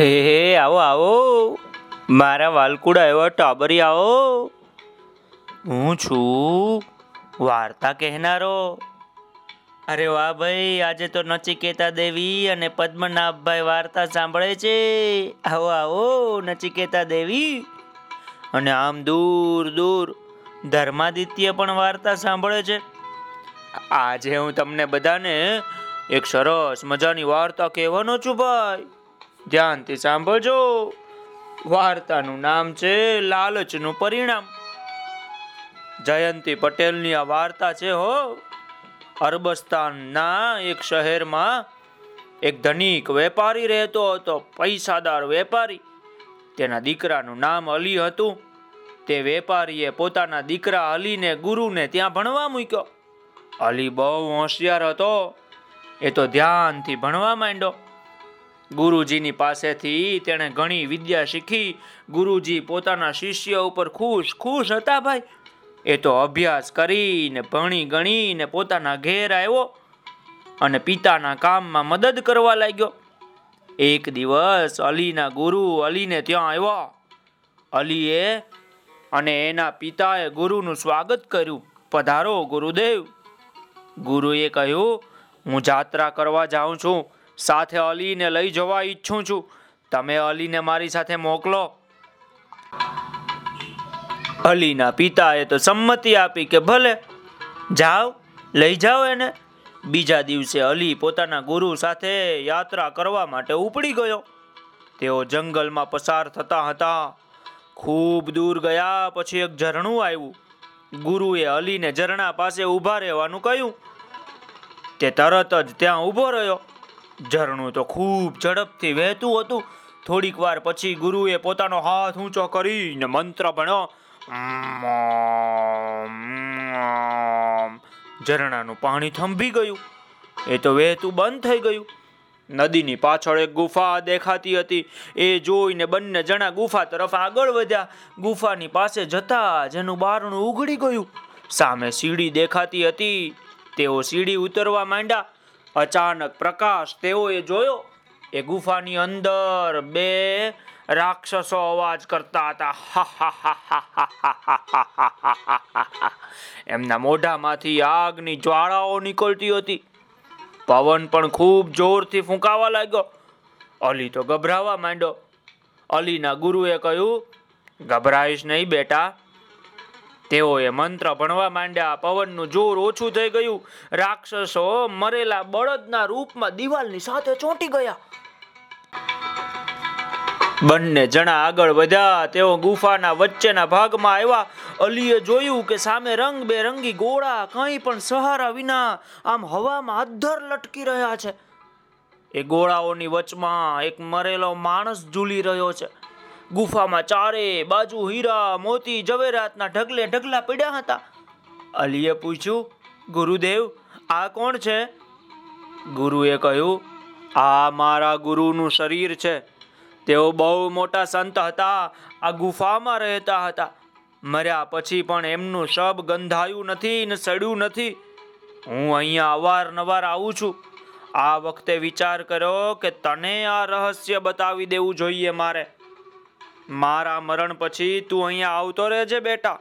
હે આવો આવો. મારા વાલકુડા એવા ટાબરી આવો. હું છું વાર્તા કહેનારો. અરે વાહ ભાઈ, આજે તો નચિકેતા દેવી અને પદ્મનાભભાઈ વાર્તા સાંભળે છે. આવો આવો, નચિકેતા દેવી. અને આમ દૂર દૂર ધર્માદિત્ય પણ વાર્તા સાંભળે છે. આજે હું તમને બધાને એક સરસ મજાની વાર્તા કહેવાનો છું ભાઈ. ધ્યાનથી સાંભળજો. વાર્તાનું નામ છે લાલચનું પરિણામ. જયંતી પટેલની આ વાર્તા છે હો. અરબસ્તાનના એક શહેરમાં એક ધનિક વેપારી રહેતો હતો, પૈસાદાર વેપારી. તેના દીકરાનું નામ અલી હતું. તે વેપારીએ પોતાના દીકરા અલીને ગુરુને ત્યાં ભણવા મૂક્યો. અલી બહુ હોશિયાર હતો. એ તો ધ્યાનથી ભણવા માંડ્યો. ગુરુજીની પાસેથી તેણે ઘણી વિદ્યા શીખી. ગુરુજી પોતાના શિષ્ય ઉપર ખુશ ખુશ હતા ભાઈ. એ તો અભ્યાસ કરીને ભણી ગણીને પોતાના ઘેર આવ્યો અને પિતાના કામમાં મદદ કરવા લાગ્યો. એક દિવસ અલીના ગુરુ અલીને ત્યાં આવ્યા. અલીએ અને એના પિતાએ ગુરુનું સ્વાગત કર્યું. પધારો ગુરુદેવ. ગુરુએ કહ્યું, હું જાત્રા કરવા જાઉં છું. સાથે અલીને લઈ જવા ઈચ્છું છું. તમે અલીને મારી સાથે મોકલો. અલીના પિતાએ તો સંમતિ આપી કે ભલે, જાઓ, લઈ જાઓ એને. બીજા દિવસે અલી પોતાના ગુરુ સાથે યાત્રા કરવા માટે ઉપડી ગયો. તેઓ જંગલમાં પસાર થતા હતા. ખૂબ દૂર ગયા પછી એક ઝરણું આવ્યું. ગુરુએ અલીને ઝરણા પાસે ઊભા રહેવાનું કહ્યું. તે તરત જ ત્યાં ઊભો રહ્યો. ઝરણું તો ખૂબ ઝડપથી વહેતું હતું. થોડીક વાર પછી ગુરુએ પોતાનો હાથ ઊંચો કરીને મંત્ર ભણ્યો ઝરણાનું પાણી થંભી ગયું. એ તો વહેતું બંધ થઈ ગયું. નદીની પાછળ એક ગુફા દેખાતી હતી. એ જોઈને બંને જણા ગુફા તરફ આગળ વધ્યા. ગુફાની પાસે જતા જેનું બારણું ઉઘડી ગયું. સામે સીડી દેખાતી હતી. તેઓ સીડી ઉતરવા માંડ્યા. અચાનક પ્રકાશ તેઓએ જોયો એ ગુફાની અંદર બે રાક્ષસો અવાજ કરતા હતા એમના મોઢામાંથી આગની જ્વાળાઓ નીકળતી હતી પવન પણ ખૂબ જોરથી ફૂંકાવા લાગ્યો અલી તો ગભરાવા માંડ્યો અલીના ગુરુએ કહ્યું ગભરાઈશ નહીં બેટા તેઓએ મંત્ર ભણવા માંડ્યા, પવનનું જોર ઓછું થઈ ગયું. રાક્ષસો મરેલા બળદના રૂપમાં દિવાલની સાથે ચોંટી ગયા. બંને જણા આગળ વધ્યા, તેઓ ગુફાના વચ્ચેના ભાગમાં આવ્યા. અલીએ જોયું કે સામે રંગ બેરંગી ગોળા કંઈ પણ સહારા વિના આમ હવામાં અધ્ધર લટકી રહ્યા છે. એ ગોળાઓની વચમાં એક મરેલો માણસ ઝૂલી રહ્યો છે. ગુફામાં ચારે બાજુ હીરા, મોતી જવેરાતના ઢગલે ઢગલા પડ્યા હતા. અલીએ પૂછ્યું, ગુરુદેવ, આ કોણ છે? ગુરુએ કહ્યું, આ મારા ગુરુનું શરીર છે. તેઓ બહુ મોટા સંત હતા. આ ગુફામાં રહેતા હતા. મર્યા પછી પણ એમનું શબ ગંધાયું નથી ને સડ્યું નથી. હું અહીંયા અવારનવાર આવું છું. આ વખતે વિચાર કર્યો કે તને આ રહસ્ય બતાવી દેવું જોઈએ મારે. મારા મરણ પછી તું અહીંયા આવતો રહેજે બેટા.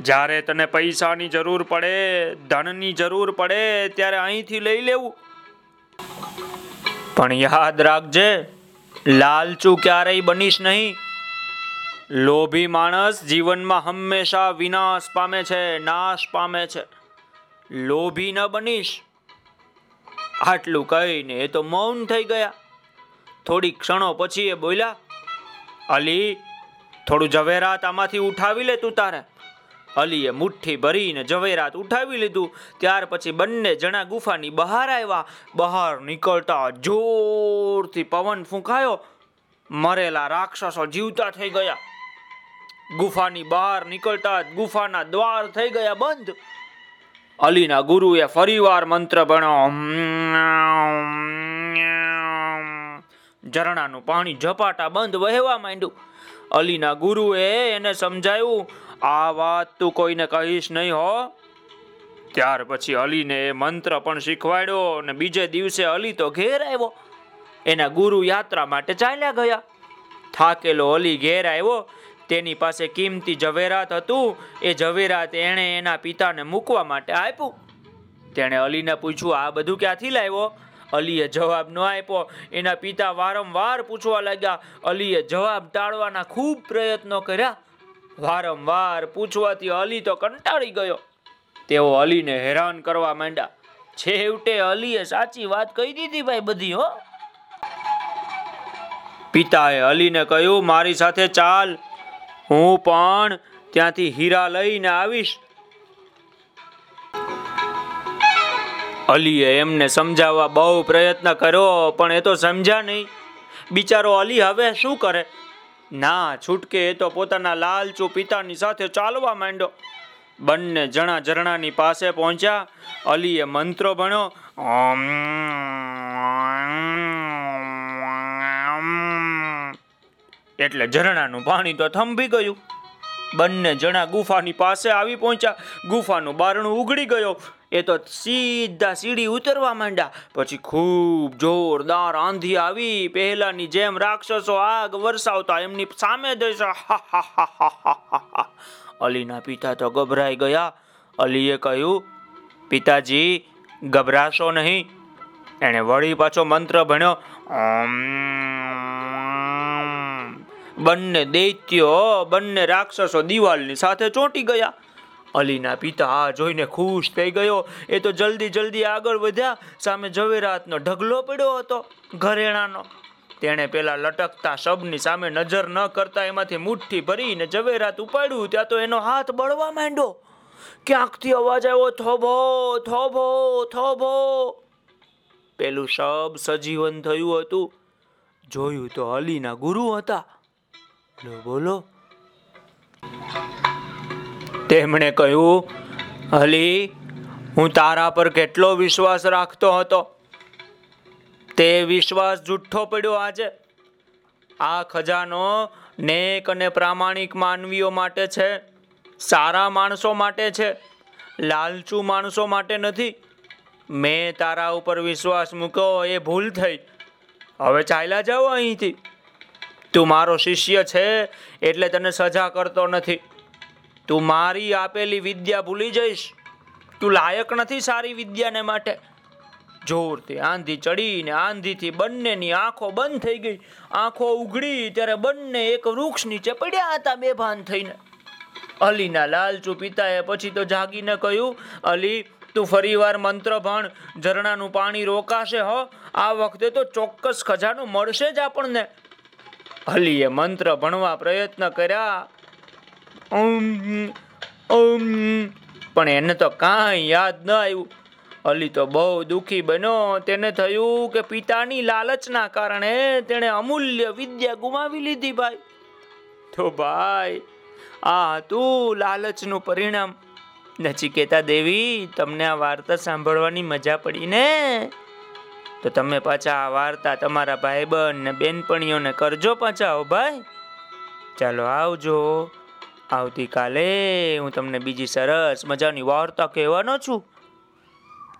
જ્યારે તને પૈસાની જરૂર પડે, ધનની જરૂર પડે, ત્યારે અહીંથી લઈ લેવું. પણ યાદ રાખજે, લાલચુ ક્યારેય બનીશ નહીં. લોભી માણસ જીવનમાં હંમેશા વિનાશ પામે છે, નાશ પામે છે. લોભી ન બનીશ. આટલું કહીને એ તો મૌન થઈ ગયા. થોડી ક્ષણો પછી એ બોલ્યા અલી, થોડું ઝવેરાત આમાંથી ઉઠાવી લે તું તારે. અલીએ મુઠ્ઠી ભરીને ઝવેરાત ઉઠાવી લીધું. ત્યાર પછી બંને જણા ગુફાની બહાર આવ્યા. બહાર નીકળતા જોરથી પવન ફૂંકાયો. મરેલા રાક્ષસો જીવતા થઈ ગયા. ગુફાની બહાર નીકળતા ગુફાના દ્વાર થઈ ગયા બંધ. અલીના ગુરુએ ફરીવાર મંત્ર ભણ્યો. ઝરણાનું પાણી ઝપાટા બંધ વહેવા માંડ્યું. અલીના ગુરુએ એને સમજાયું, આ વાત તું કોઈને કહીશ નહીં હો. ત્યાર પછી અલીને મંત્ર પણ શીખવાડ્યો અને બીજે દિવસે અલી તો ઘેર આવ્યો. એના ગુરુ યાત્રા માટે ચાલ્યા ગયા. થાકેલો અલી ઘેર આવ્યો. તેની પાસે કિંમતી ઝવેરાત હતું. એ ઝવેરાત એણે એના પિતાને મૂકવા માટે આપ્યું. તેણે અલીને પૂછ્યું, આ બધું ક્યાંથી લાવ્યો? અલીએ જવાબ ન આપ્યો. એના પિતા વારંવાર પૂછવા લાગ્યા, અલીએ જવાબ ટાળવાના ખૂબ પ્રયત્નો કર્યા. વારંવાર પૂછવાથી અલી તો કંટાળી ગયો. તેઓ અલીને હેરાન કરવા માંડ્યા. છેવટે અલીએ સાચી વાત કહી દીધી ભાઈ બધી, હો. પિતાએ અલીને કહ્યું, મારી સાથે ચાલ. હું પણ ત્યાંથી હીરા લઈને આવીશ. અલીએ એમને સમજાવવા બહુ પ્રયત્ન કર્યો, પણ એ તો સમજ્યા નહીં. બિચારો અલી હવે શું કરે? ના, છૂટકે એ તો પોતાના લાલચુ પિતાની સાથે ચાલવા માંડ્યો. બંને જણા ઝરણાની પાસે પહોંચ્યા. અલીએ મંત્રો ભણ્યો એટલે ઝરણાનું પાણી તો થંભી ગયું. બંને જણા ગુફાની પાસે આવી પહોંચ્યા. ગુફાનું બારણું ઉઘડી ગયો. એ તો સીધા સીડી ઉતરવા માંડ્યા. પછી ખૂબ જોરદાર આંધી આવી. પહેલાની જેમ રાક્ષસો આગ વરસાવતા એમની સામે જઈશ અલીના પિતા તો ગભરાઈ ગયા. અલીએ કહ્યું, પિતાજી, ગભરાશો નહીં. એણે વળી પાછો મંત્ર ભણ્યો બંને દૈત્યો, બંને રાક્ષસો દિવાલની સાથે ચોંટી ગયા. અલીના પિતા આ જોઈને ખુશ થઈ ગયો. એ તો જલ્દી જલ્દી આગળ વધ્યા. સામે ઝવેરાતનો ઢગલો પડ્યો હતો ઘરેણાનો. તેણે પેલા લટકતા શબની સામે નજર ન કરતા એમાંથી મુઠ્ઠી ભરીને ઝવેરાત ઉપાડ્યું. ત્યાં તો એનો હાથ બળવા માંડ્યો. ક્યાંકથી અવાજ આવ્યો? થોભો થોભો થોભો. પેલું શબ સજીવન થયું હતું. જોયું તો અલીના ગુરુ હતા. બોલો તેમણે કહ્યું, અલી, હું તારા પર કેટલો વિશ્વાસ રાખતો હતો? તે વિશ્વાસ જુઠ્ઠો પડ્યો આજે. આ ખજાનો નેક અને પ્રામાણિક માનવીઓ માટે છે, સારા માણસો માટે છે, લાલચુ માણસો માટે નથી. મેં તારા ઉપર વિશ્વાસ મૂક્યો, એ ભૂલ થઈ. હવે ચાલ્યા જાઓ અહીંથી. તું મારો શિષ્ય છે, એટલે તને સજા કરતો નથી. તું મારી આપેલી વિદ્યા ભૂલી જઈશ. તું લાયક નથી સારી વિદ્યાને માટે. જોરથી આંધી ચડીને આંધીથી બંનેની આંખો બંધ થઈ ગઈ. આંખો ઉઘડી ત્યારે બંને એક વૃક્ષ નીચે પડ્યા હતા બેભાન થઈને. અલીના લાલચુ પિતાએ પછી તો જાગીને કહ્યું, અલી, તું ફરીવાર મંત્ર ભણ. ઝરણાનું પાણી રોકાશે હો. આ વખતે તો ચોક્કસ ખજાનો મળશે જ આપણને. અલીએ મંત્ર ભણવા પ્રયત્ન કર્યા. ઓમ પણ એને તો કાંઈ યાદ ન આવ્યું. અલી તો બહુ દુખી બન્યો. તેને થયું કે પિતાની લાલચના કારણે તેણે અમૂલ્ય વિદ્યા ગુમાવી લીધી ભાઈ. તો ભાઈ, આ હતું લાલચનું પરિણામ. નચિકેતા દેવી, તમને આ વાર્તા સાંભળવાની મજા પડી ને? તો તમે પાછા આ વાર્તા તમારા ભાઈબંધ ને બેનપણીઓને કરજો પાછા ભાઈ. ચાલો આવજો. આવતીકાલે હું તમને બીજી સરસ મજાની વાર્તા કહેવાનો છું.